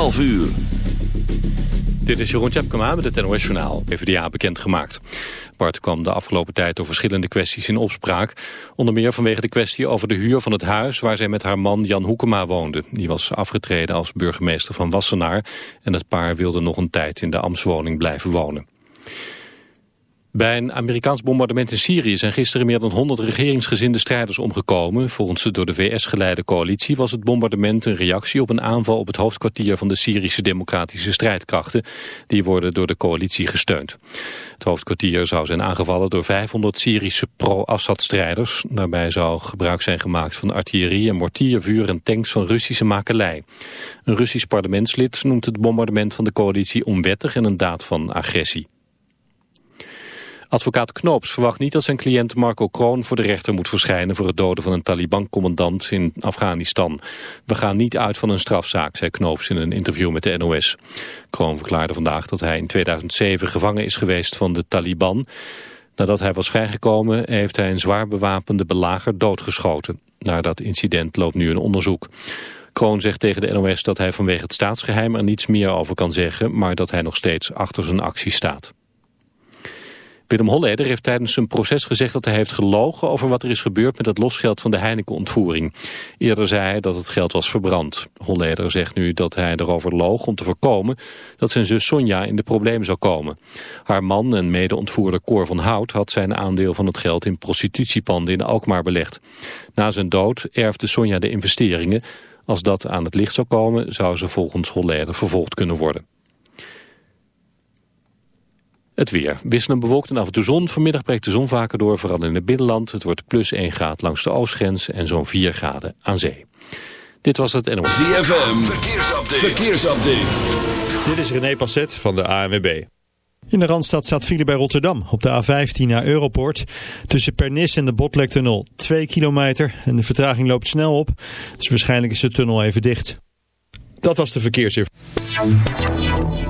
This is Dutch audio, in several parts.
12 uur. Dit is Jeroen Tjepkema met het NOS Journaal, PvdA bekendgemaakt. Bart kwam de afgelopen tijd door verschillende kwesties in opspraak. Onder meer vanwege de kwestie over de huur van het huis waar zij met haar man Jan Hoekema woonde. Die was afgetreden als burgemeester van Wassenaar en het paar wilde nog een tijd in de ambtswoning blijven wonen. Bij een Amerikaans bombardement in Syrië zijn gisteren meer dan 100 regeringsgezinde strijders omgekomen. Volgens de door de VS geleide coalitie was het bombardement een reactie op een aanval op het hoofdkwartier van de Syrische democratische strijdkrachten. Die worden door de coalitie gesteund. Het hoofdkwartier zou zijn aangevallen door 500 Syrische pro-Assad-strijders. Daarbij zou gebruik zijn gemaakt van artillerie en mortiervuur en tanks van Russische makelij. Een Russisch parlementslid noemt het bombardement van de coalitie onwettig en een daad van agressie. Advocaat Knoops verwacht niet dat zijn cliënt Marco Kroon voor de rechter moet verschijnen voor het doden van een Taliban-commandant in Afghanistan. We gaan niet uit van een strafzaak, zei Knoops in een interview met de NOS. Kroon verklaarde vandaag dat hij in 2007 gevangen is geweest van de Taliban. Nadat hij was vrijgekomen heeft hij een zwaar bewapende belager doodgeschoten. Naar dat incident loopt nu een onderzoek. Kroon zegt tegen de NOS dat hij vanwege het staatsgeheim er niets meer over kan zeggen, maar dat hij nog steeds achter zijn actie staat. Willem Holleder heeft tijdens zijn proces gezegd dat hij heeft gelogen over wat er is gebeurd met het losgeld van de Heineken-ontvoering. Eerder zei hij dat het geld was verbrand. Holleder zegt nu dat hij erover loog om te voorkomen dat zijn zus Sonja in de problemen zou komen. Haar man en mede-ontvoerder Cor van Hout had zijn aandeel van het geld in prostitutiepanden in Alkmaar belegd. Na zijn dood erfde Sonja de investeringen. Als dat aan het licht zou komen zou ze volgens Holleder vervolgd kunnen worden. Het weer. Wisselend bewolkt en af en toe zon. Vanmiddag breekt de zon vaker door, vooral in het binnenland. Het wordt plus 1 graad langs de oostgrens en zo'n 4 graden aan zee. Dit was het NOS. ZFM. Verkeersupdate. Verkeersupdate. Dit is René Passet van de ANWB. In de Randstad staat file bij Rotterdam op de A15 naar Europoort. Tussen Pernis en de Botlektunnel 2 kilometer en de vertraging loopt snel op. Dus waarschijnlijk is de tunnel even dicht. Dat was de verkeersinformatie.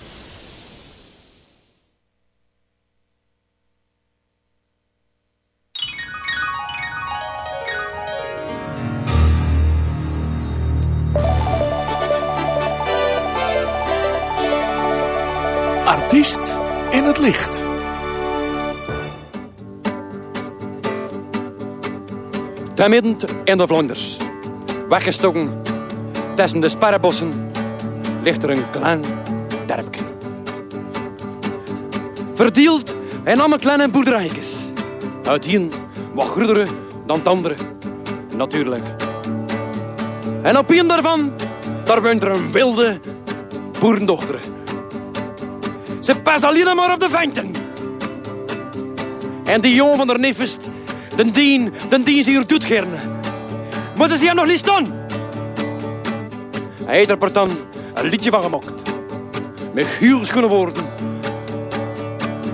Midden in de Vlaanders, weggestoken tussen de sparrenbossen, ligt er een klein dorpje. Verdeeld in allemaal kleine boerderijtjes. Uit een wat grotere dan het andere, natuurlijk. En op een daarvan, daar woont er een wilde boerendochter. Ze past alleen maar op de venten. En die jongen van haar neef is Den dien, den dien ze hier doet gerne. Maar ze hier nog niet staan. Hij heeft er een liedje van gemaakt. Met heel schone woorden.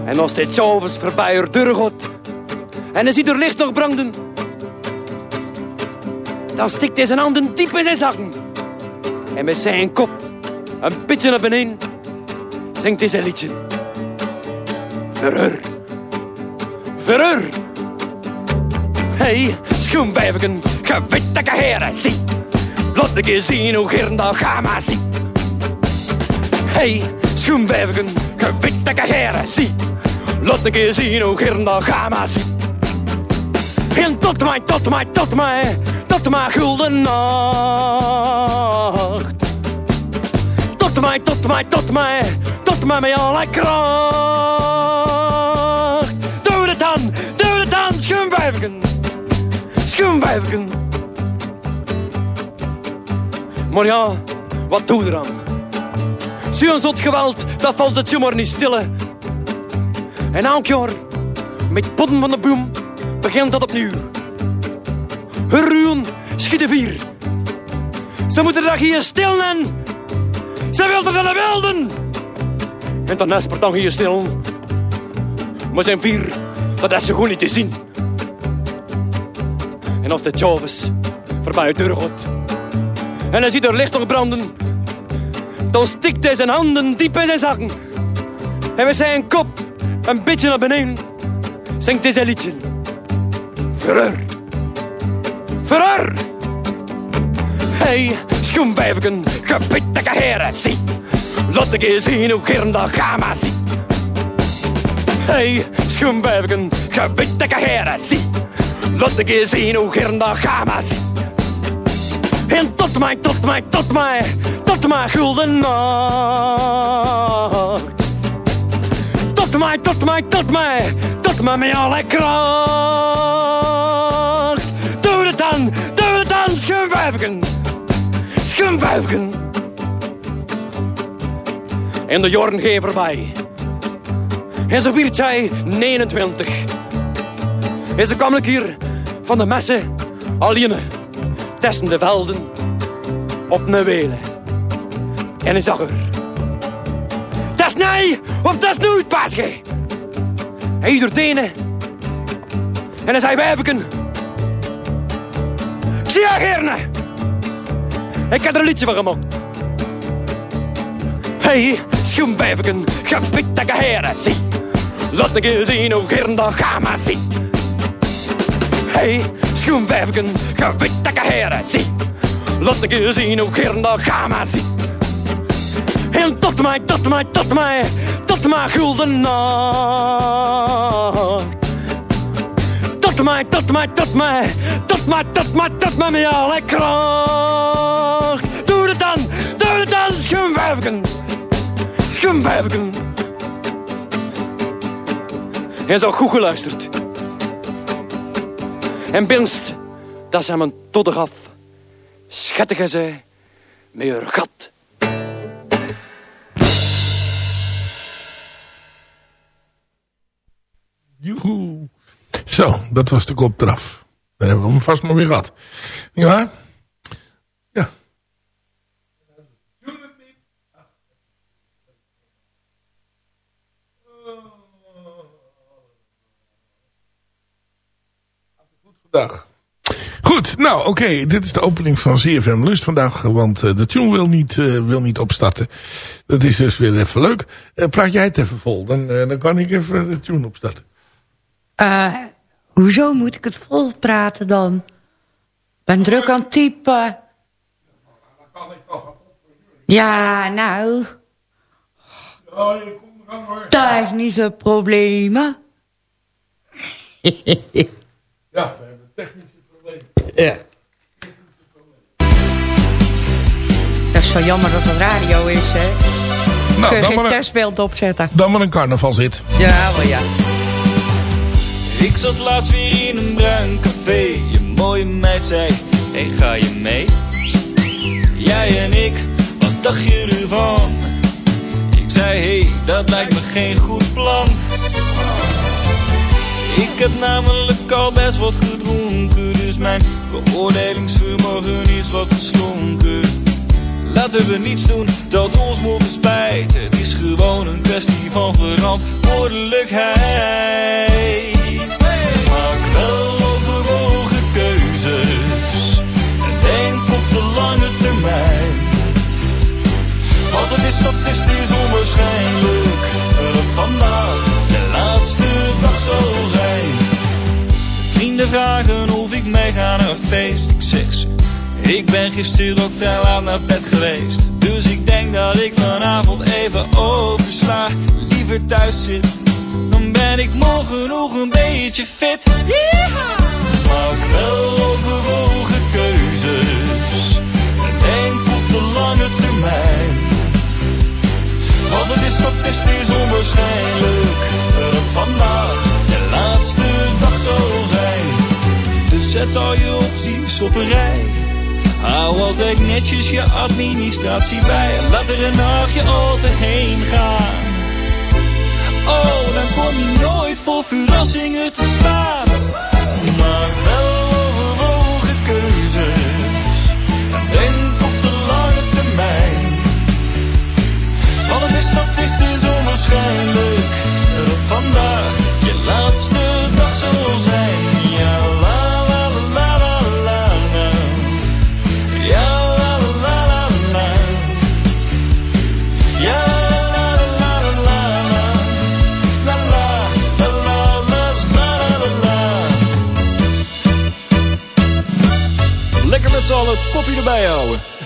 En als dit s'avonds voorbij er deur gaat en hij ziet er licht nog branden, dan stikt hij zijn handen diep in zijn zakken. En met zijn kop een beetje naar beneden zingt hij zijn liedje. Verheur. Verheur. Hey, schoenwijvigen, gewitte heren, zie. Laat ik eens zien hoe Gerndal ga maar zie. Hey, schoenwijvigen, gewitte heren, zie. Laat ik eens zien hoe Gerndal ga maar zie. En tot mij, tot mij, tot mij, tot mij gulden nacht. Tot mij, tot mij, tot mij, tot mij met alle kracht. Maar ja, wat doe je eraan? Zo'n zot geweld, dat valt het zomaar niet stille. En elk jaar, met potten van de boom, begint dat opnieuw. Ruwen schieten vier. Ze moeten dat hier stil en ze wilden ze de wilden. En dan is dan hier stil. Maar zijn vier, dat is ze gewoon niet te zien. En als de Chavis voorbij de deur en hij ziet er licht nog branden, dan stikt hij zijn handen diep in zijn zakken. En met zijn kop een beetje naar beneden zingt hij zijn liedje. Verreur. Verreur. Hey, schoenwijvigen, gebiedelijke heren, zie. Laat ik eens zien hoe Gerndal Gama zie. Hey, schoenwijvigen, gebiedelijke heren, zie. Laat ik eens zien hoe Gerndal Gama zie. En tot mij, tot mij, tot mij, tot mij gulden nacht. Tot mij, tot mij, tot mij, tot mij met alle kracht. Doe het dan, doe het dan, schoenwijvigen. Schoenwijvigen. En de gaan voorbij. En zo werd zij 29. En ze kwam ik hier van de messen alleen tussen de velden op een welen. En hij zag er. Dat is of dat is nooit, paasje. Hij ieder tenen. En hij zei wijfken. Ik zie je gerne. Ik heb er een liedje van gemaakt. Hey, schoenwijfken, gebiedelijke heren, zie. Laat ik eens zien hoe Gerndal ga maar zie. Hey, schoenwijfken, gewitte heren, zie. Laat ik eens zien hoe Gerndal ga maar zie. En tot mij, tot mij, tot mij, tot mij gulden nacht. Tot mij, tot mij, tot mij, tot mij, tot mij, tot mij met alle kracht. Doe het dan, doe het dan, schoenwijfken. Schoenwijfken. En zo goed geluisterd. En binst, dat ze hem een todder gaf. Schattige zij, met gat. Joehoe. Zo, dat was de kop eraf. Dan hebben we hem vast maar weer gehad. Niet Dag. Goed, nou oké, dit is de opening van CFM Lust vandaag, want uh, de tune wil niet, uh, wil niet opstarten. Dat is dus weer even leuk. Uh, praat jij het even vol, dan, dan kan ik even de tune opstarten. hoezo moet ik het vol praten dan? ben druk aan het typen. Ja, nou. Technische problemen. Ja, we hebben technische problemen. Ja. Dat is zo jammer dat het radio is, hè? Nou, Kun je dan geen een, testbeeld opzetten. dan maar een carnaval zit. Ja, wel ja. Ik zat laatst weer in een bruin café. Je mooie meid zei, hey ga je mee? Jij en ik, wat dacht je ervan? Ik zei, hey, dat lijkt me geen goed plan. Ik heb namelijk al best wat gedronken Dus mijn beoordelingsvermogen is wat geslonken Laten we niets doen dat ons moet spijten. Het is gewoon een kwestie van verantwoordelijkheid. Maak wel overwogen keuzes. En denk op de lange termijn. Want het is statistisch onwaarschijnlijk dat vandaag Vrienden vragen of ik mee ga naar een feest. Ik zeg ze, ik ben gisteren ook vrij laat naar bed geweest. Dus ik denk dat ik vanavond even oversla. Liever thuis zit, dan ben ik morgen nog een beetje fit. Maak wel overwogen keuzes. En denk op de lange termijn. Want het is statistisch onwaarschijnlijk dat vandaag de laatste dag zal zijn. Zet al je opties op een rij. Hou altijd netjes je administratie bij. Laat er een nachtje overheen gaan. Oh, dan kom je nooit voor verrassingen te staan. Maak wel het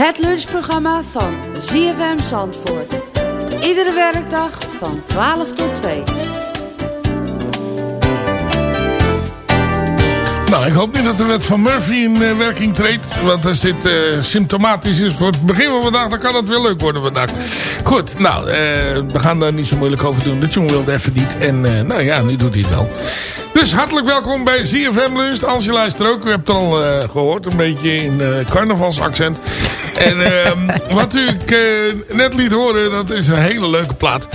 Het lunchprogramma van ZFM Zandvoort. Iedere werkdag van 12 tot 2. Nou, ik hoop niet dat de wet van Murphy in eh, werking treedt. Want als dit eh, symptomatisch is voor het begin van vandaag, dan kan het weer leuk worden vandaag. Goed, nou, eh, we gaan daar niet zo moeilijk over doen. De tune wilde even niet. En nou ja, nu doet hij het wel. Dus hartelijk welkom bij ZFM Lunch. Als je luistert ook, u hebt het al eh, gehoord. Een beetje in carnavalsaccent. En ehm, wat u eh, net liet horen, dat is een hele leuke plaat.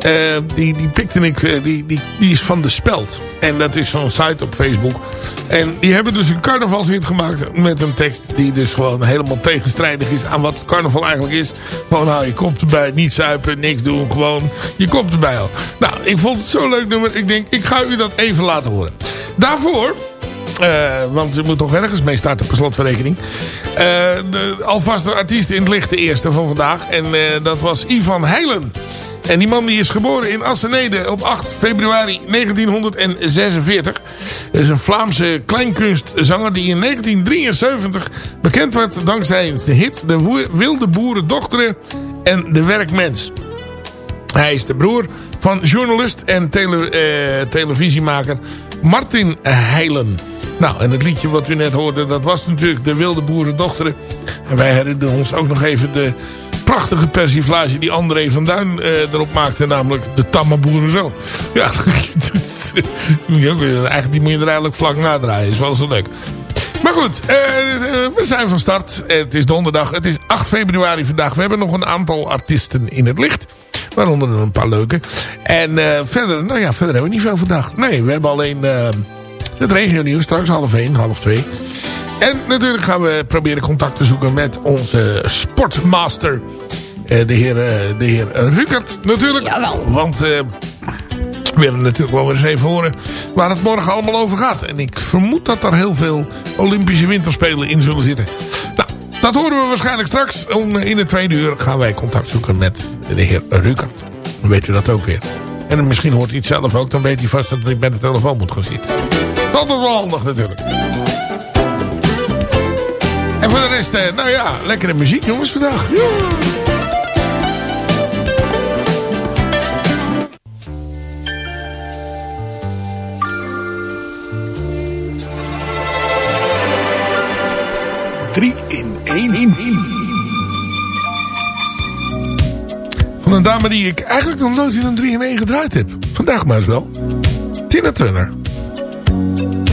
Eh, die, die pikte ik, eh, die, die, die is van De Speld. En dat is zo'n site op Facebook. En die hebben dus een carnavalshit gemaakt met een tekst die dus gewoon helemaal tegenstrijdig is aan wat carnaval eigenlijk is. Gewoon hou je kop erbij, niet zuipen, niks doen, gewoon je kop erbij al. Nou, ik vond het zo'n leuk nummer. Ik denk, ik ga u dat even laten horen. Daarvoor eh, want je moet toch ergens mee starten per slotverrekening. Eh, de, alvast de artiest in het licht, de eerste van vandaag. En eh, dat was Ivan Heilen. En die man die is geboren in Assenede op 8 februari 1946. Dat is een Vlaamse kleinkunstzanger die in 1973 bekend werd dankzij de hit De Wilde Boerendochteren en De Werkmens. Hij is de broer van journalist en tele, televisiemaker Martin Heilen. Nou, en het liedje wat u net hoorde, dat was natuurlijk De Wilde Boerendochteren. En wij herinneren ons ook nog even de prachtige persiflage die André van Duin eh, erop maakte. Namelijk De Tamme Boerenzoon. Ja, eigenlijk, die moet je er eigenlijk vlak nadraaien. Is wel zo leuk. Maar goed, eh, eh, we zijn van start. Het is donderdag. Het is 8 februari vandaag. We hebben nog een aantal artiesten in het licht. Waaronder een paar leuke. En eh, verder, nou ja, verder hebben we niet veel vandaag. Nee, we hebben alleen eh, het regio nieuws. Straks half 1, half 2. En natuurlijk gaan we proberen contact te zoeken met onze sportmaster. eh, de heer, eh, de heer Rukert natuurlijk. Jawel. Want eh, we willen natuurlijk wel eens even horen waar het morgen allemaal over gaat. En ik vermoed dat er heel veel Olympische winterspelen in zullen zitten. Nou, dat horen we waarschijnlijk straks. Om, in het tweede uur gaan wij contact zoeken met de heer Rukert. Dan weet u dat ook weer. En misschien hoort hij het zelf ook. Dan weet hij vast dat ik bij de telefoon moet gaan zitten. Dat is altijd wel handig natuurlijk. En voor de rest, eh, nou ja, lekkere muziek jongens vandaag. Ja. Drie in 1 Van een dame die ik eigenlijk nog nooit in een 3 in 1 gedraaid heb. Vandaag maar eens wel. Tina Turner. Thank you.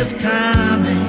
Is coming.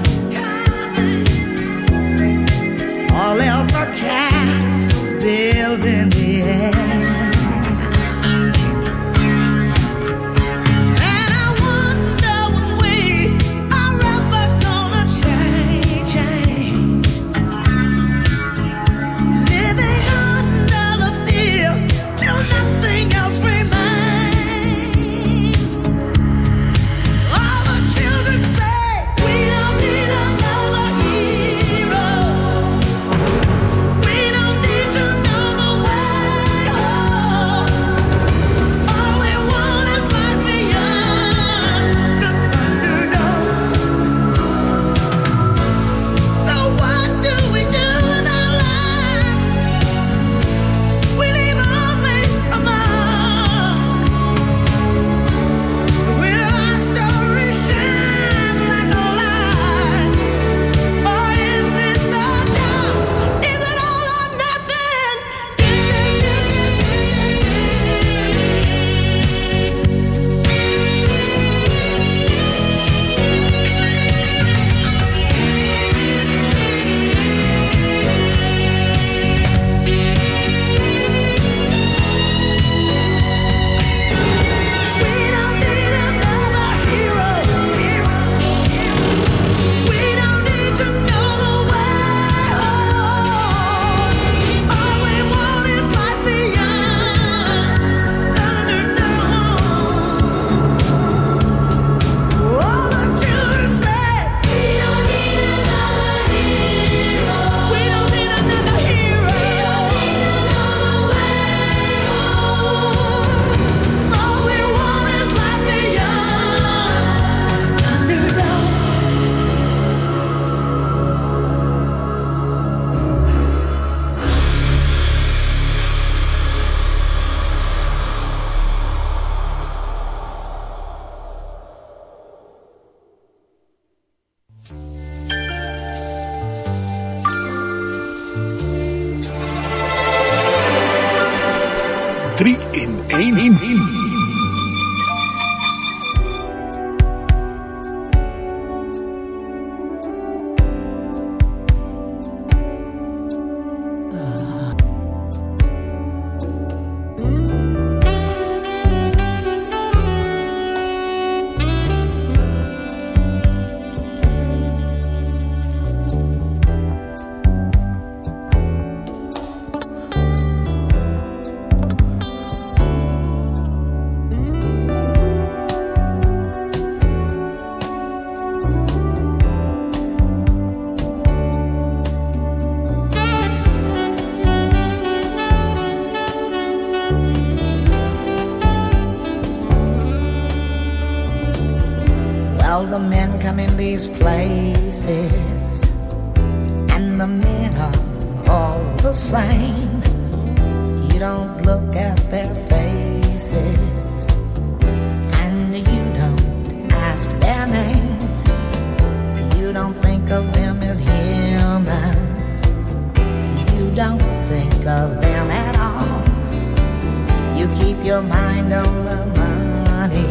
Your mind on the money,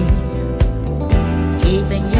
keeping your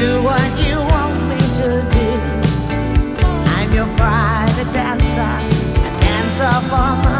Do what you want me to do. I'm your private dancer, a dancer for money,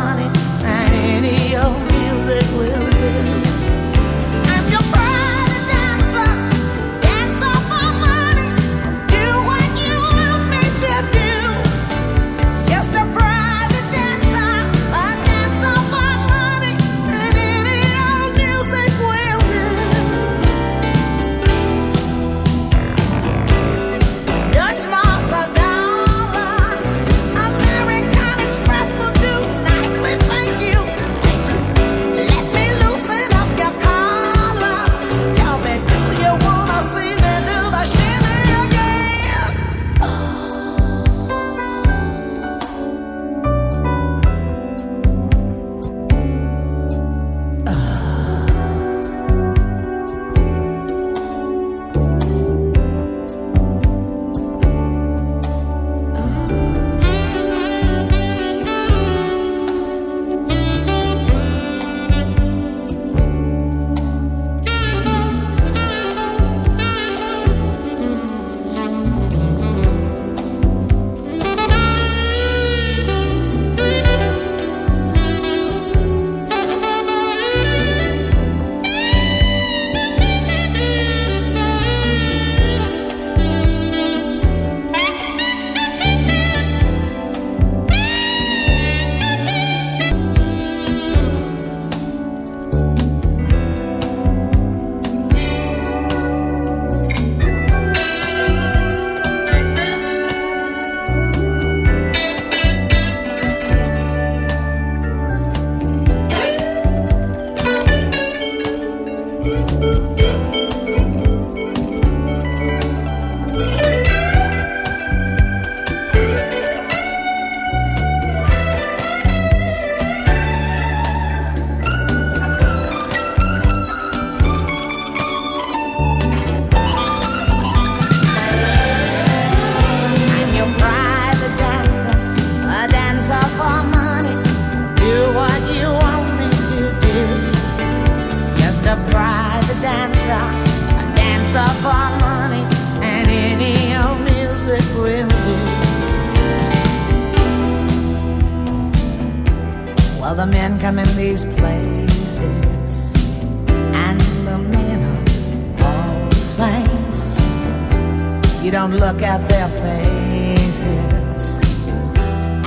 You don't look at their faces,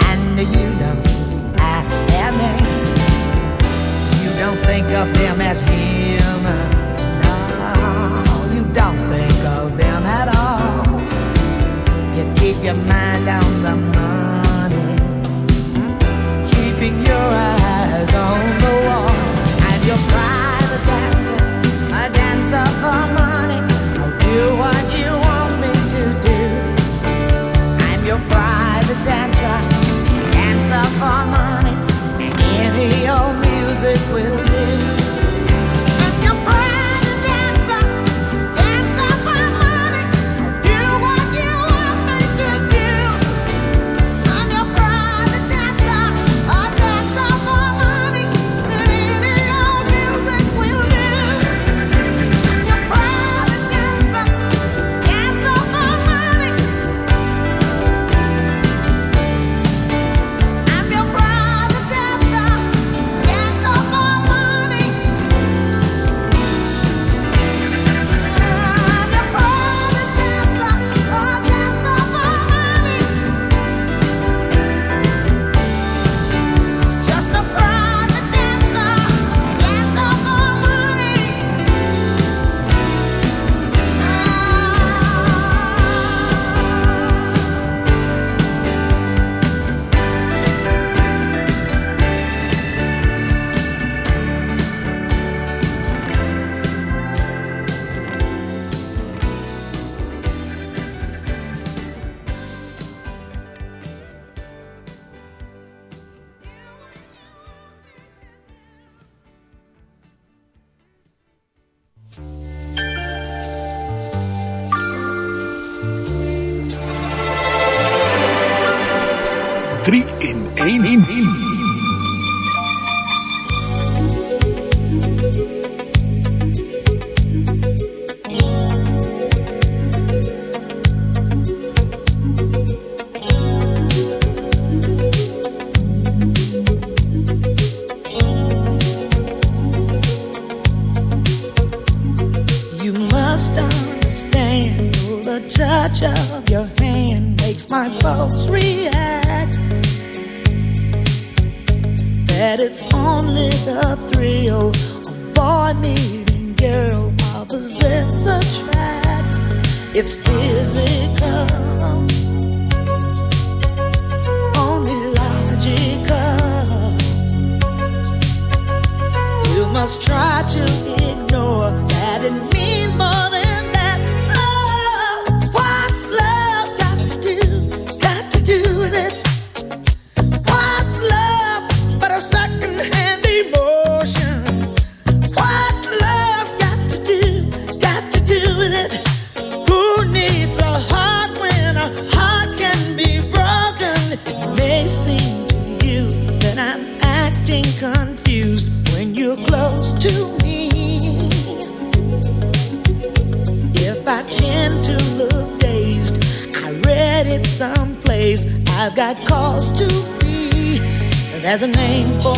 and you don't ask their names. You don't think of them as human. No, you don't think of them at all. You keep your mind on the money, keeping your eyes on the wall. And your private dancer, a dancer for money. I'll do what you want me to do. I'm your private dancer, dancer for money, and any old music will 3 in 1 in 1.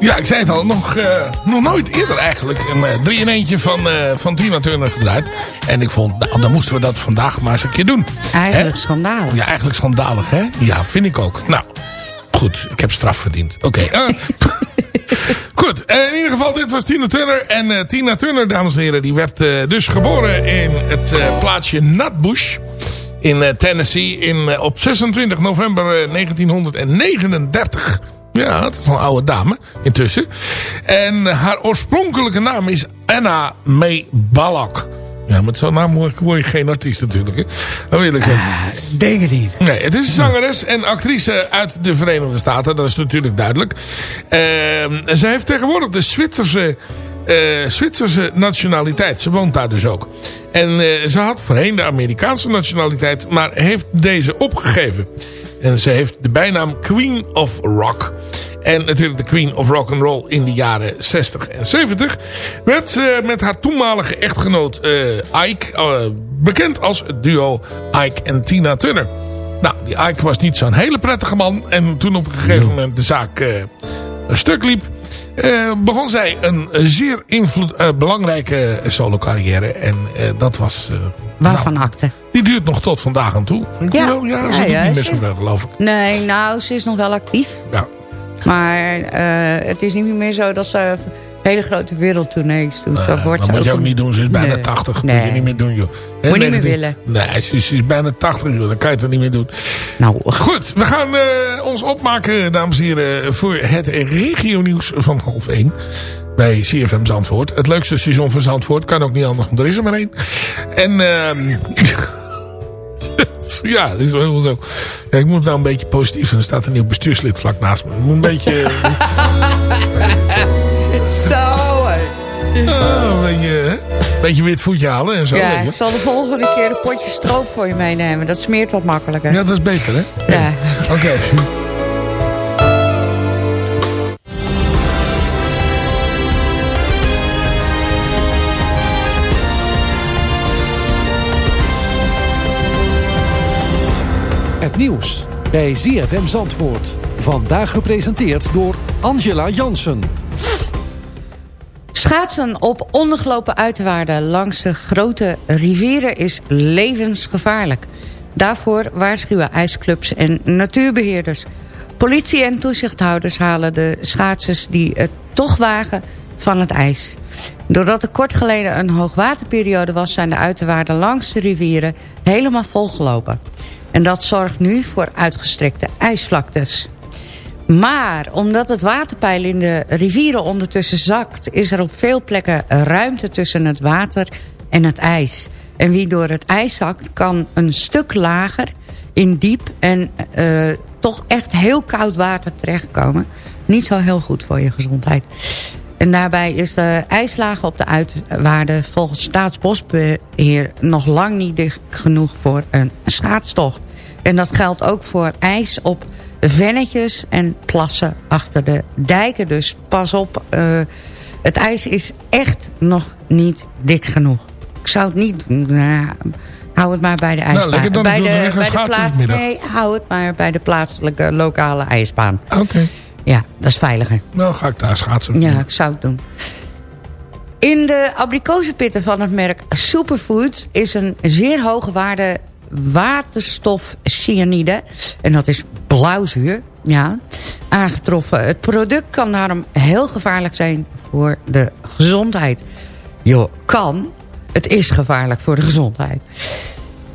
Ja, ik zei het al, nog, eh, nog nooit eerder eigenlijk een eh, drie in eentje van, eh, van Tina Turner gedraaid. En ik vond, nou, dan moesten we dat vandaag maar eens een keer doen. Eigenlijk Hè? schandalig. Ja, eigenlijk schandalig, hè? Ja, vind ik ook. Nou, goed, ik heb straf verdiend. Oké. goed, in ieder geval, dit was Tina Turner. En Tina Turner, dames en heren, die werd dus geboren in het plaatsje Nutbush in Tennessee in, op 26 november eh, 1939. Ja, is een oude dame intussen. En haar oorspronkelijke naam is Anna May Balak. Ja, met zo'n naam word je geen artiest natuurlijk. Hè? Dat wil ik zeggen. Denk het niet. Nee, het is zangeres en actrice uit de Verenigde Staten. Dat is natuurlijk duidelijk. Ehm, ze heeft tegenwoordig de Zwitserse, eh, Zwitserse nationaliteit. Ze woont daar dus ook. En eh, ze had voorheen de Amerikaanse nationaliteit. Maar heeft deze opgegeven. En ze heeft de bijnaam Queen of Rock. En natuurlijk de Queen of Rock and Roll in de jaren 60 en 70. Werd ze met haar toenmalige echtgenoot eh, Ike eh, bekend als het duo Ike en Tina Turner. Nou, die Ike was niet zo'n hele prettige man. En toen op een gegeven moment de zaak eh, een stuk liep... eh, begon zij een zeer invloed, eh, belangrijke solo carrière. En eh, dat was... Waarvan akte? die duurt nog tot vandaag aan toe. Ik Ja. wel, ja, ze Ja, niet meer zoveel geloof ik. Nee, nou, ze is nog wel actief. Ja. Maar het is niet meer zo dat ze hele grote wereldtournees doet. Eh, dat wordt dat moet je ook een- niet doen. Ze is bijna Nee. 80. Nee. Moet je niet meer doen, joh. Moet je niet meer willen. Nee, ze, ze is bijna 80, joh. Dan kan je het er niet meer doen. Nou, Goed, we gaan eh, ons opmaken, dames en heren, voor het regionieuws van half 1. Bij CFM Zandvoort. Het leukste seizoen van Zandvoort. Kan ook niet anders, want er is er maar één. En ehm ja, dat is wel heel zo. Ja, ik moet nou een beetje positief. Er staat een nieuw bestuurslid vlak naast me. Ik moet een beetje... Ah, een beetje, beetje wit voetje halen en zo. Ja, ik zal de volgende keer een potje stroop voor je meenemen. Dat smeert wat makkelijker. Ja, dat is beter, hè? Ja. Oké. Het nieuws bij ZFM Zandvoort. Vandaag gepresenteerd door Angela Jansen. Schaatsen op ondergelopen uiterwaarden langs de grote rivieren is levensgevaarlijk. Daarvoor waarschuwen ijsclubs en natuurbeheerders. Politie en toezichthouders halen de schaatsers die het toch wagen van het ijs. Doordat er kort geleden een hoogwaterperiode was... zijn de uiterwaarden langs de rivieren helemaal volgelopen. En dat zorgt nu voor uitgestrekte ijsvlaktes. Maar omdat het waterpeil in de rivieren ondertussen zakt... is er op veel plekken ruimte tussen het water en het ijs. En wie door het ijs zakt kan een stuk lager in diep... en eh, toch echt heel koud water terechtkomen. Niet zo heel goed voor je gezondheid. En daarbij is de ijslaag op de uitwaarde volgens Staatsbosbeheer... nog lang niet dicht genoeg voor een schaatstocht. En dat geldt ook voor ijs op vennetjes en plassen achter de dijken. Dus pas op, eh, het ijs is echt nog niet dik genoeg. Ik zou het niet doen. Nou, hou het maar bij de ijsbaan. lekker dan. bij de, bij de plaats, nee, hou het maar bij de plaatselijke lokale ijsbaan. Oké. Ja, dat is veiliger. Nou, ga ik daar schaatsen. Ja, ik zou het doen. In de abrikozenpitten van het merk Superfood is een zeer hoge waarde waterstofcyanide. En dat is blauwzuur, ja, aangetroffen. Het product kan daarom heel gevaarlijk zijn voor de gezondheid. Jo, kan. Het is gevaarlijk voor de gezondheid.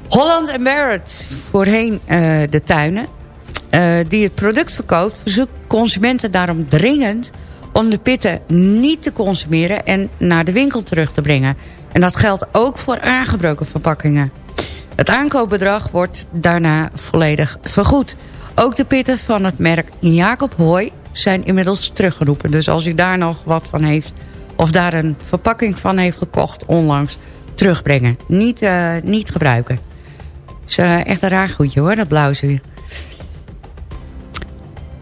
Holland en Barrett, voorheen eh, de tuinen, eh, die het product verkoopt... verzoekt consumenten daarom dringend om de pitten niet te consumeren... en naar de winkel terug te brengen. En dat geldt ook voor aangebroken verpakkingen. Het aankoopbedrag wordt daarna volledig vergoed. Ook de pitten van het merk Jacob Hooi zijn inmiddels teruggeroepen. Dus als u daar nog wat van heeft... of daar een verpakking van heeft gekocht onlangs... terugbrengen. Niet, eh, niet gebruiken. is eh, echt een raar goedje hoor, dat blauwzuur.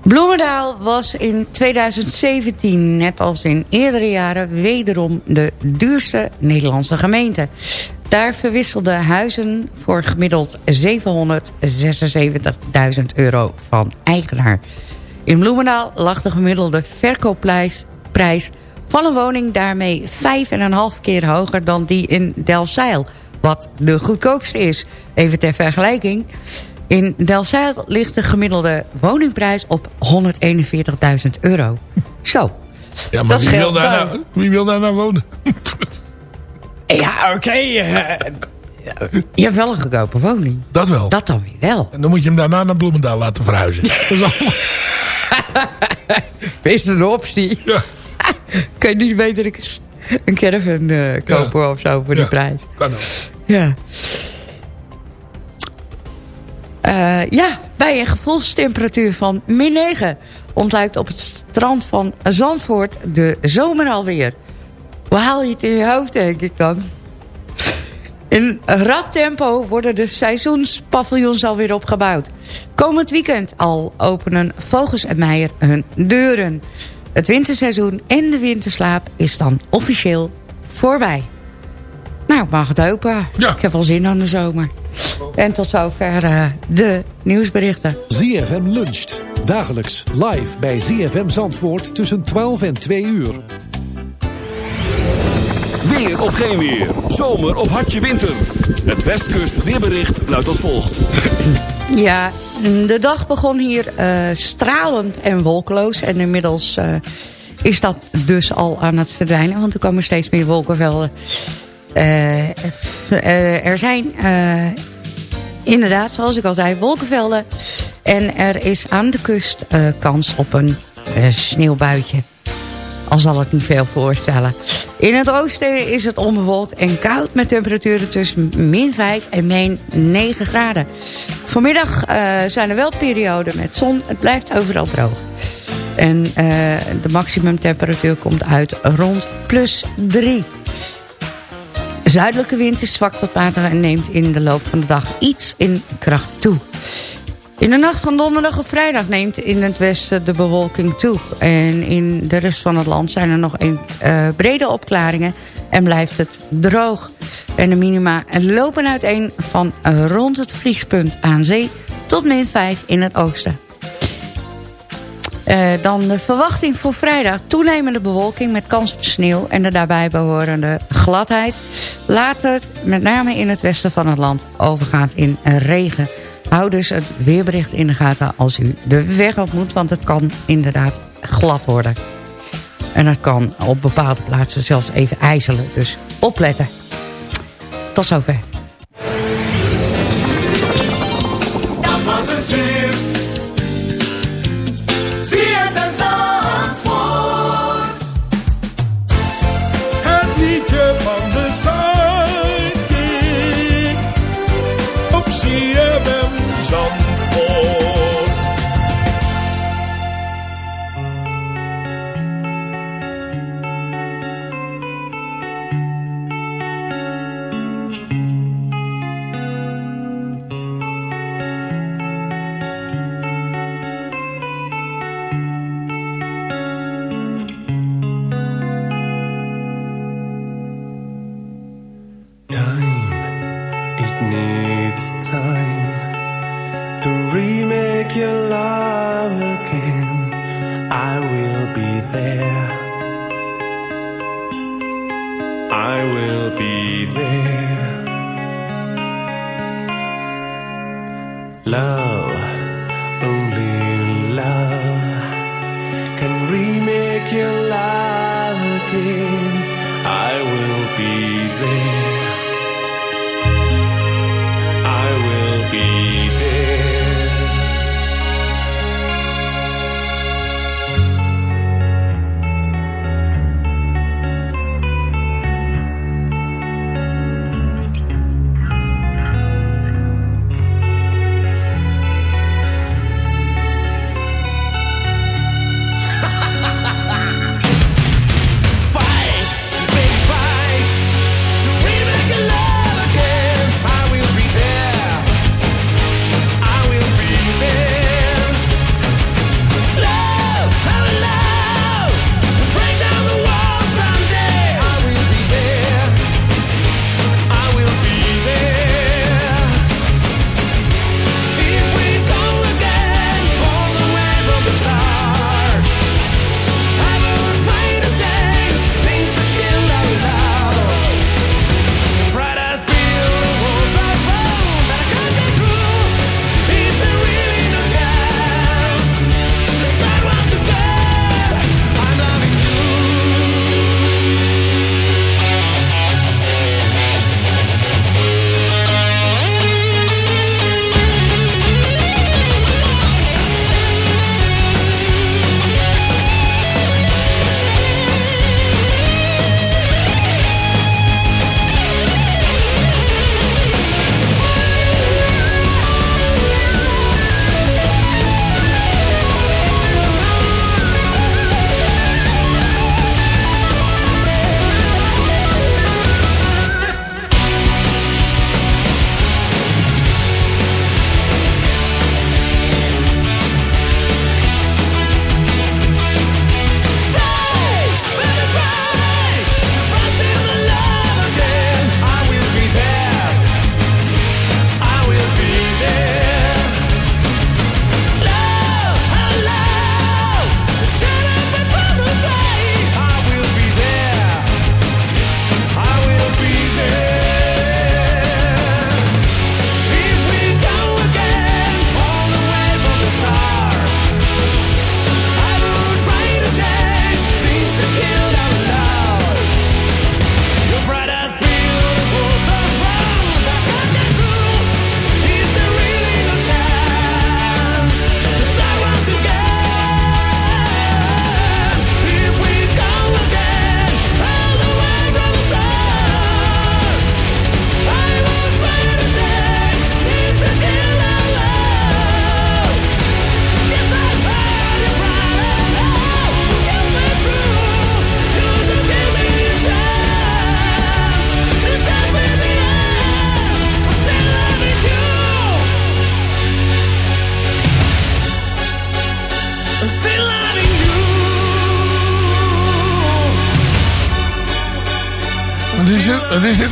Bloemendaal was in 2017, net als in eerdere jaren... wederom de duurste Nederlandse gemeente. Daar verwisselden huizen voor gemiddeld 776.000 euro van eigenaar. In Bloemendaal lag de gemiddelde verkoopprijs prijs van een woning daarmee 5,5 keer hoger dan die in Delfzijl. Wat de goedkoopste is. Even ter vergelijking. In Delfzijl ligt de gemiddelde woningprijs op 141.000 euro. Zo. Ja, maar wie wil, daar nou, wie wil daar nou wonen? Ja, oké. eh, je hebt wel een goedkope woning. Dat wel. Dat dan weer wel. En dan moet je hem daarna naar Bloemendaal laten verhuizen. Dat is allemaal... Is een optie? Ja. Kun je niet beter een, een caravan eh, kopen of zo voor die prijs? Kan ook. Ja. Eh, ja, bij een gevoelstemperatuur van min 9... ontluikt op het strand van Zandvoort de zomer alweer. Waar haal je het in je hoofd, denk ik dan? In rap tempo worden de seizoenspaviljoens alweer opgebouwd. Komend weekend al openen Vogels en Meijer hun deuren. Het winterseizoen en de winterslaap is dan officieel voorbij. Nou, ik mag het hopen. Ik heb wel zin aan de zomer. En tot zover eh, de nieuwsberichten. ZFM luncht. Dagelijks live bij ZFM Zandvoort tussen 12 en 2 uur. Weer of geen weer. Zomer of hartje winter. Het Westkust weerbericht luidt als volgt. Ja, de dag begon hier eh, stralend en wolkeloos. En inmiddels eh, is dat dus al aan het verdwijnen. Want er komen steeds meer wolkenvelden. Eh, eh, er zijn eh, inderdaad, zoals ik al zei, wolkenvelden. En er is aan de kust kans op een sneeuwbuitje. Al zal het niet veel voorstellen. In het oosten is het onbewolkt en koud met temperaturen tussen min 5 en min 9 graden. Vanmiddag zijn er wel perioden met zon. Het blijft overal droog. En eh, de maximumtemperatuur komt uit rond plus 3. De zuidelijke wind is zwak tot matig en neemt in de loop van de dag iets in kracht toe. In de nacht van donderdag op vrijdag neemt in het westen de bewolking toe. En in de rest van het land zijn er nog eh, brede opklaringen en blijft het droog. En de minima lopen uiteen van rond het vriespunt aan zee tot min 5 in het oosten. Eh, dan de verwachting voor vrijdag. Toenemende bewolking met kans op sneeuw en de daarbij behorende gladheid. Later, met name in het westen van het land, overgaat in regen. Hou dus het weerbericht in de gaten als u de weg op moet, want het kan inderdaad glad worden. En het kan op bepaalde plaatsen zelfs even ijzelen, dus opletten. Tot zover.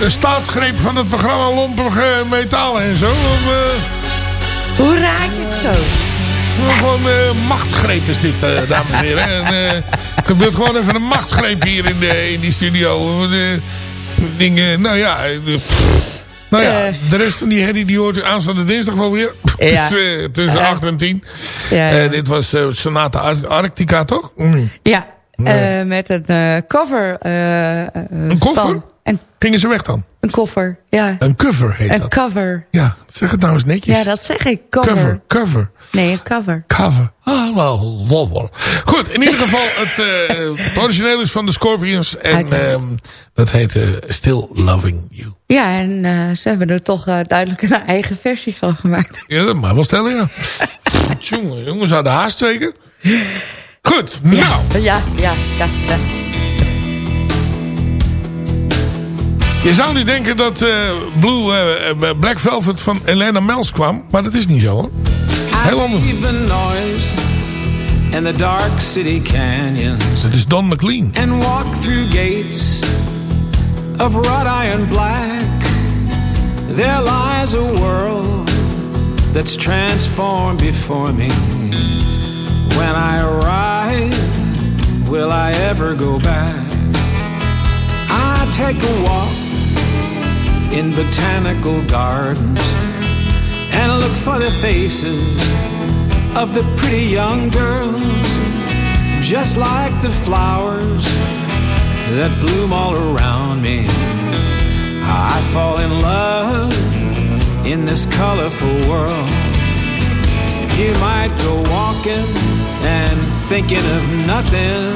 Een staatsgreep van het programma Lompige Metalen en zo? Of, eh, Hoe raak je het zo? Gewoon eh machtsgreep is dit, eh, dames en heren. En, gebeurt gewoon even een machtsgreep hier in, de, in die studio. Dingen, nou ja... pff. nou ja, de rest van die herrie die hoort u aanstaande dinsdag wel weer. Ja. tussen tussen Ja. 8 en 10. Ja, ja. Dit was Sonata Ar- Arctica, toch? Mm. Ja, Nee. met een cover. Een van- En Gingen ze weg dan? een koffer, ja. Een cover heet Een dat. cover. Ja, zeg het nou eens netjes. Ja, dat zeg ik. Cover. Cover, cover. Nee, een cover. Cover. Ah, wel, wel, wel. Goed, in ieder geval, het, het origineel is van de Scorpions. En ehm, dat heet eh, Still Loving You. Ja, en eh, ze hebben er toch duidelijk een eigen versie van gemaakt. Ja, dat mag wel stellen, ja. jongen, jongens, hadden haast zeker. Goed, nou. Ja, ja, ja. ja. Je zou nu denken dat eh, Blue, eh, Black Velvet van Elena Mels kwam. Maar dat is niet zo, hoor. Heel anders. And the dark city canyons Dat is Don McLean. and walk through gates of wrought iron black. There lies a world that's transformed before me. When I arrive, will I ever go back? I take a walk in botanical gardens and look for the faces of the pretty young girls, just like the flowers that bloom all around me. I fall in love in this colorful world. You might go walking and thinking of nothing.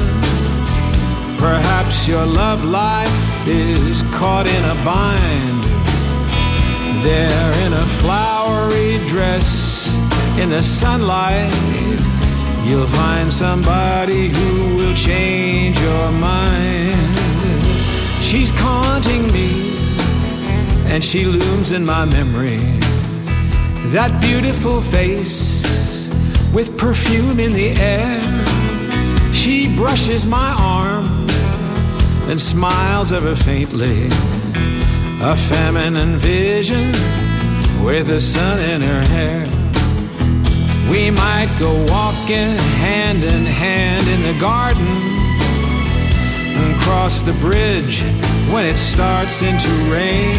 Perhaps your love life is caught in a bind. There in a flowery dress in the sunlight, you'll find somebody who will change your mind. She's haunting me, and she looms in my memory. That beautiful face with perfume in the air. She brushes my arm and smiles ever faintly. A feminine vision with the sun in her hair. We might go walking hand in hand in the garden and cross the bridge when it starts into rain.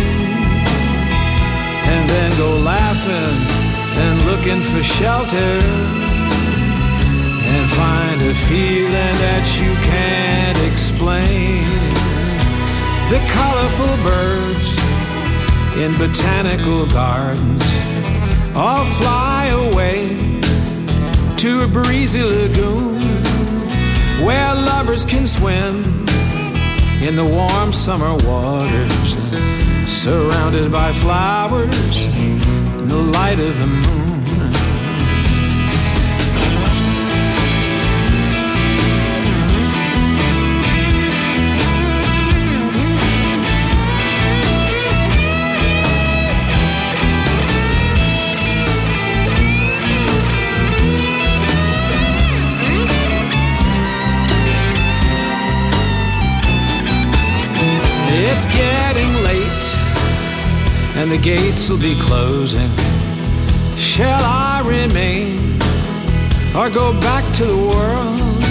And then go laughing and looking for shelter and find a feeling that you can't explain. The colorful birds in botanical gardens all fly away to a breezy lagoon where lovers can swim in the warm summer waters, surrounded by flowers in the light of the moon. And the gates will be closing. Shall I remain or go back to the world?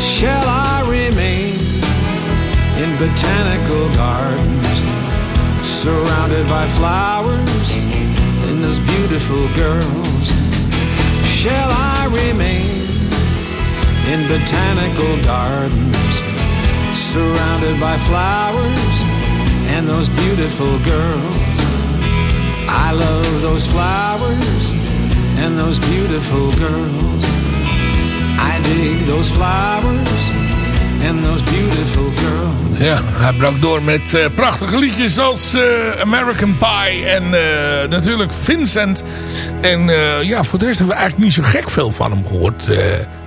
Shall I remain in botanical gardens, surrounded by flowers and those beautiful girls? Shall I remain in botanical gardens? surrounded by flowers and those beautiful girls. I love those flowers and those beautiful girls. I dig those flowers and those beautiful girls. Ja, hij brak door met eh, prachtige liedjes als eh, American Pie en eh, natuurlijk Vincent. En ja, voor de rest hebben we eigenlijk niet zo gek veel van hem gehoord. Eh,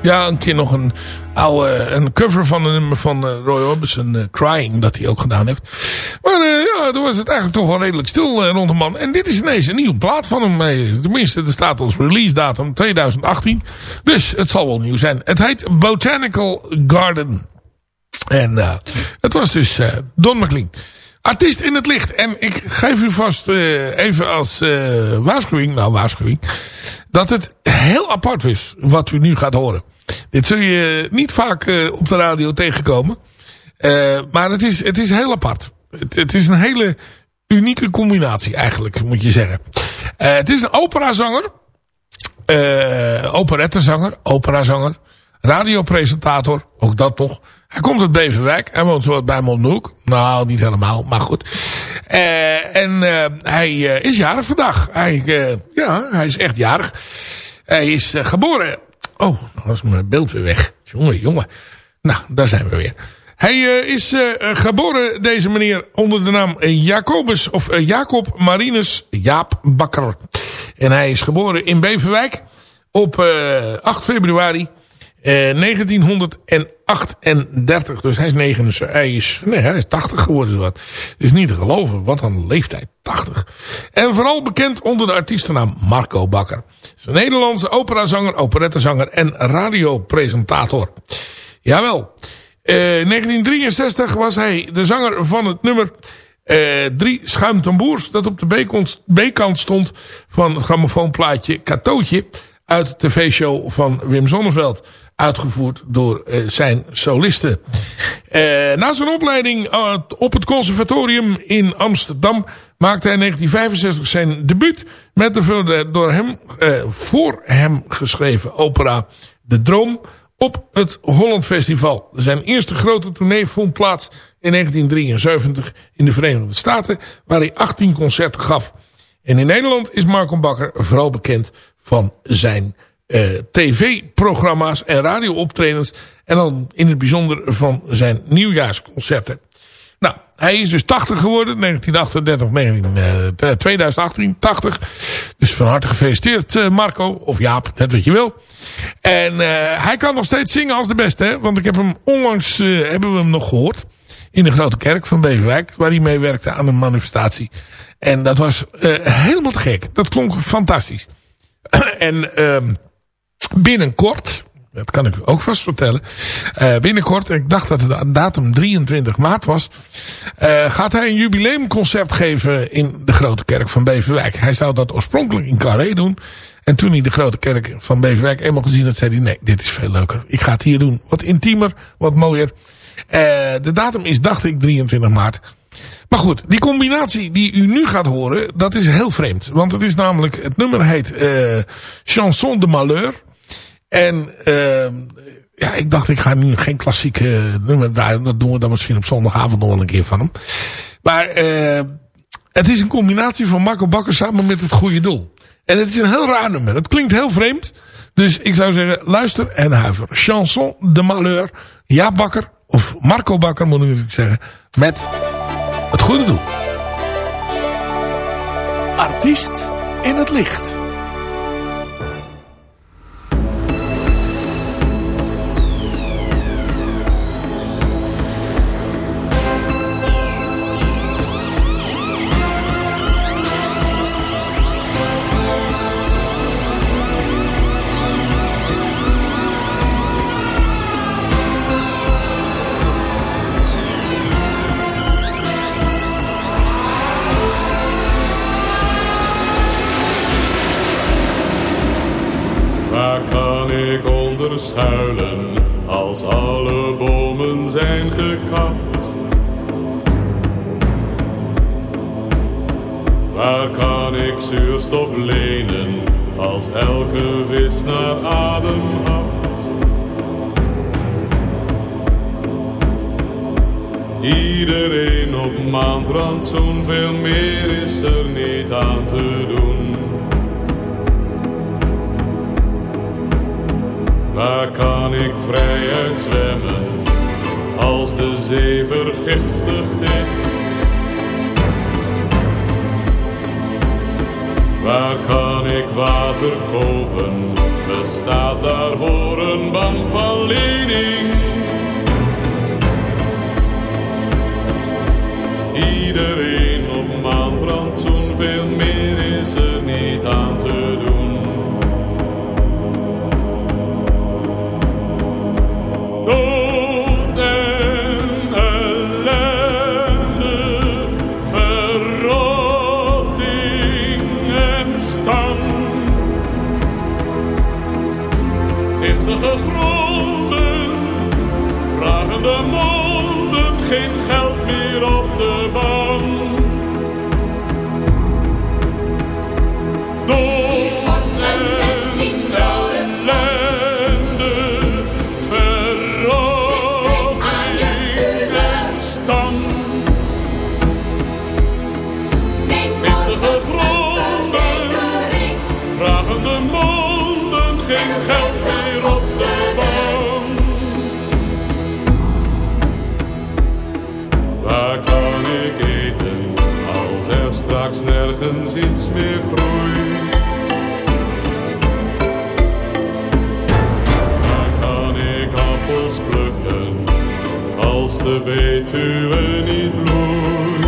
ja, een keer nog een oude een cover van een nummer van eh, Roy Orbison, eh, Crying, dat hij ook gedaan heeft. Maar eh, ja, toen was het eigenlijk toch wel redelijk stil eh, rond de man. En dit is ineens een nieuwe plaat van hem. Eh, tenminste, er staat ons release datum 2018. Dus het zal wel nieuw zijn. Het heet Botanical Garden. En het was dus Don McLean. Artiest in het licht. En ik geef u vast eh, even als eh, waarschuwing, nou waarschuwing, dat het heel apart is wat u nu gaat horen. Dit zul je niet vaak eh, op de radio tegenkomen. Eh, maar het is, het is heel apart. Het, is een hele unieke combinatie eigenlijk, moet je zeggen. Eh, het is een operazanger. eh operettezanger, operazanger. Radiopresentator, ook dat toch. Hij komt uit Beverwijk. Hij woont zo bij Mondhoek. Nou, niet helemaal, maar goed. Eh, en eh, hij eh, is jarig vandaag. Hij, eh, ja, hij is echt jarig. Hij is eh, geboren... Oh, nou was mijn beeld weer weg. Jongen, jongen. Nou, daar zijn we weer. Hij eh, is eh, eh, geboren, deze meneer, onder de naam Jacobus, of Jacob Marinus Jaap Bakker. En hij is geboren in Beverwijk op eh 8 februari eh 1938. Dus hij is, 79, hij is, nee, hij is 80 geworden. Wat. Is niet te geloven, wat een leeftijd, 80. En vooral bekend onder de artiestennaam Marco Bakker. Een Nederlandse operazanger, operettezanger en radiopresentator. Jawel. Eh, in 1963 was hij de zanger van het nummer eh, Drie Schuimtamboers. Dat op de B-kant- stond van het grammofoonplaatje Katootje. Uit de tv-show van Wim Sonneveld. Uitgevoerd door eh, zijn solisten. Eh, na zijn opleiding eh, op het conservatorium in Amsterdam maakte hij in 1965 zijn debuut met de door hem, eh, voor hem geschreven opera De Droom op het Holland Festival. Zijn eerste grote tournee vond plaats in 1973 in de Verenigde Staten, waar hij 18 concerten gaf. En in Nederland is Marco Bakker vooral bekend van zijn eh, tv-programma's en radiooptredens. En dan in het bijzonder van zijn nieuwjaarsconcerten. Hij is dus 80 geworden, 1938, 19, eh, 2018, 80. Dus van harte gefeliciteerd eh, Marco, of Jaap, net wat je wil. En eh, hij kan nog steeds zingen als de beste, hè? want ik heb hem onlangs, eh, hebben we hem nog gehoord. In de Grote Kerk van Beverwijk, waar hij mee werkte aan een manifestatie. En dat was helemaal gek. Dat klonk fantastisch. en ehm, binnenkort, dat kan ik u ook vast vertellen. eh, binnenkort, ik dacht dat de datum 23 maart was. eh, gaat hij een jubileumconcert geven in de Grote Kerk van Beverwijk. Hij zou dat oorspronkelijk in Carré doen. En toen hij de Grote Kerk van Beverwijk eenmaal gezien had, zei hij... nee, dit is veel leuker. Ik ga het hier doen. Wat intiemer, wat mooier. Eh, de datum is, dacht ik, 23 maart. Maar goed, die combinatie die u nu gaat horen, dat is heel vreemd. Want het is namelijk, het nummer heet Chanson de Malheur. En eh, ja, ik dacht ik ga nu geen klassieke nummer draaien. Dat doen we dan misschien op zondagavond nog wel een keer van hem. Maar eh, het is een combinatie van Marco Bakker samen met het goede doel. En het is een heel raar nummer. Het klinkt heel vreemd. Dus ik zou zeggen, luister en huiver. Chanson de Malheur. Ja Bakker, of Marco Bakker moet ik zeggen. Met het goede doel. Artiest in het licht. Giftige gronden, vragende monden, geen Betuwe niet bloeit?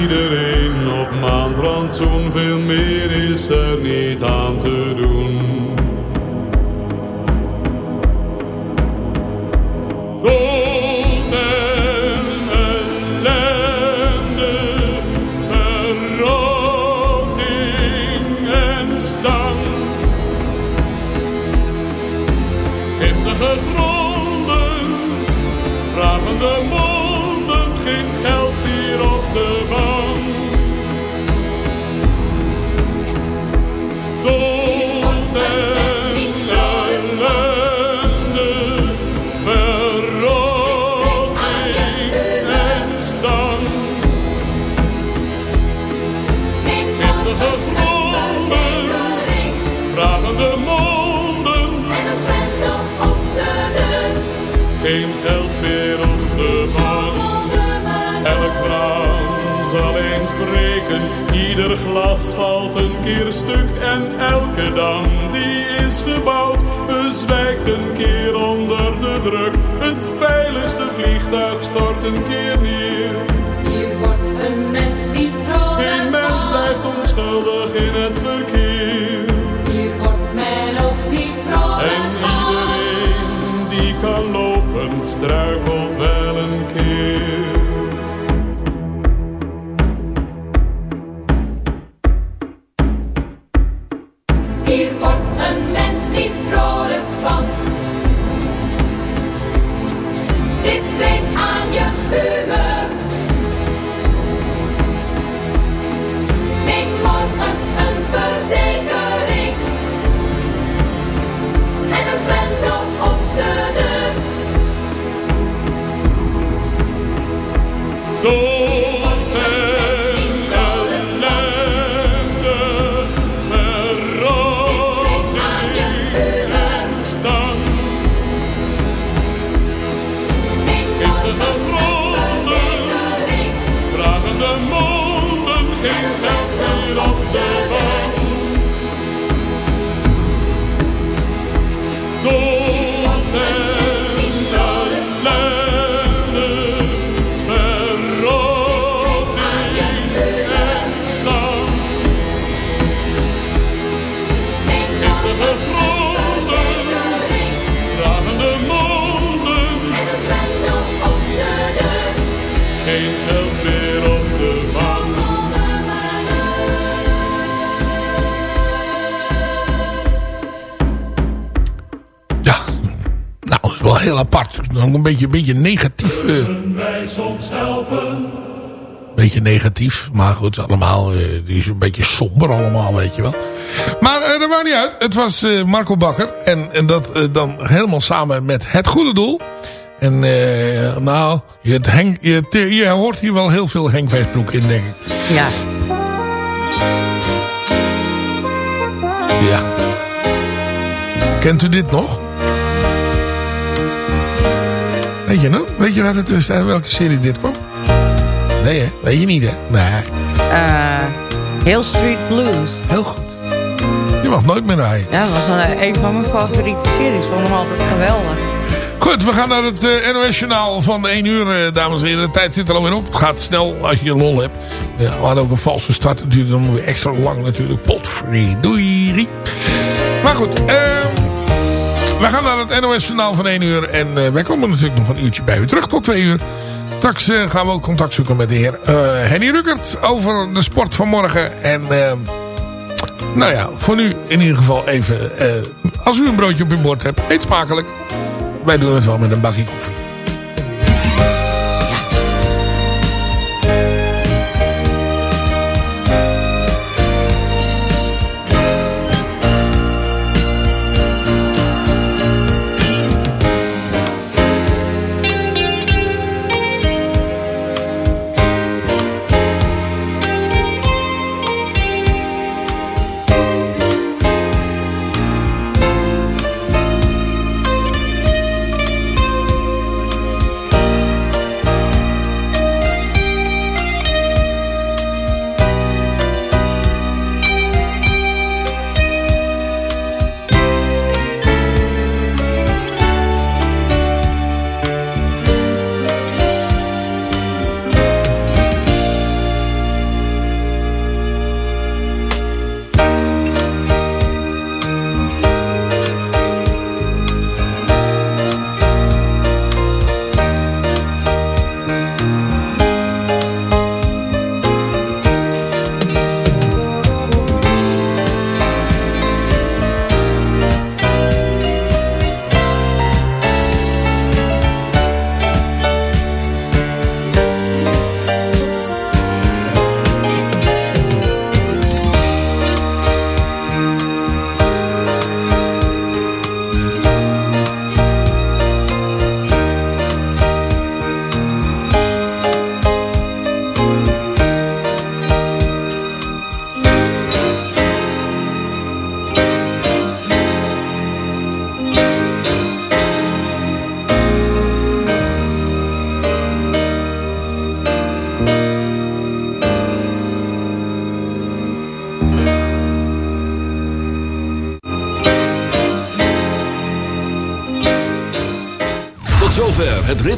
Iedereen op maandrandzoen, veel meer is er niet aan te Ieder glas valt een keer stuk. En elke dam die is gebouwd bezwijkt een keer onder de druk. Het veiligste vliegtuig stort een keer blijft onschuldig in het verkeer. Heel apart. Ook een beetje, een beetje negatief. eh, Wij soms helpen. beetje negatief. Maar goed, allemaal, eh, die is een beetje somber allemaal, weet je wel. Maar eh, dat maakt niet uit. Het was eh, Marco Bakker. En, en dat eh, dan helemaal samen met Het Goede Doel. En eh, nou, je, Henk, je, je hoort hier wel heel veel Henk Wijsbroek in, denk ik. Ja. Ja. Kent u dit nog? Weet je nog? Weet je wat het is, uit welke serie dit kwam? Nee, hè? Weet je niet, hè? Nee. Eh Hill Street Blues. Heel goed. Je mag nooit meer rijden. Ja, dat was een, een van mijn favoriete series. Ik vond hem altijd geweldig. Goed, we gaan naar het eh, NOS-journaal van 1 uur, eh, dames en heren. De tijd zit er alweer op. Het gaat snel als je lol hebt. Ja, we hadden ook een valse start. Het duurde dan weer extra lang natuurlijk. Potfree. Doei. Maar goed, ehm we gaan naar het NOS-journaal van 1 uur. En eh, wij komen natuurlijk nog een uurtje bij u terug tot 2 uur. Straks eh, gaan we ook contact zoeken met de heer eh, Henny Ruckert over de sport van morgen. En nou ja, voor nu in ieder geval even, als u een broodje op uw bord hebt, eet smakelijk. Wij doen het wel met een bakje koffie.